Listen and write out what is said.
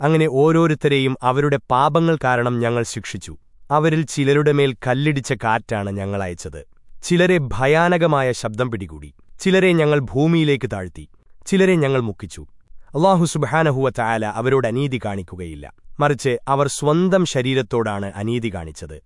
അങ്ങനെ ഓരോരുത്തരെയും അവരുടെ പാപങ്ങൾ കാരണം ഞങ്ങൾ ശിക്ഷിച്ചു. അവരിൽ ചിലരുടെ മേൽ കല്ലിടിച്ച കാറ്റാണ് ഞങ്ങൾ അയച്ചത്. ചിലരെ ഭയാനകമായ ശബ്ദം പിടികൂടി. ചിലരെ ഞങ്ങൾ ഭൂമിയിലേക്ക് താഴ്ത്തി. ചിലരെ ഞങ്ങൾ മുക്കിച്ചു. അള്ളാഹു സുബാനഹുവ ചായാല അവരോട് അനീതി കാണിക്കുകയില്ല. മറിച്ച് അവർ സ്വന്തം ശരീരത്തോടാണ് അനീതി കാണിച്ചത്.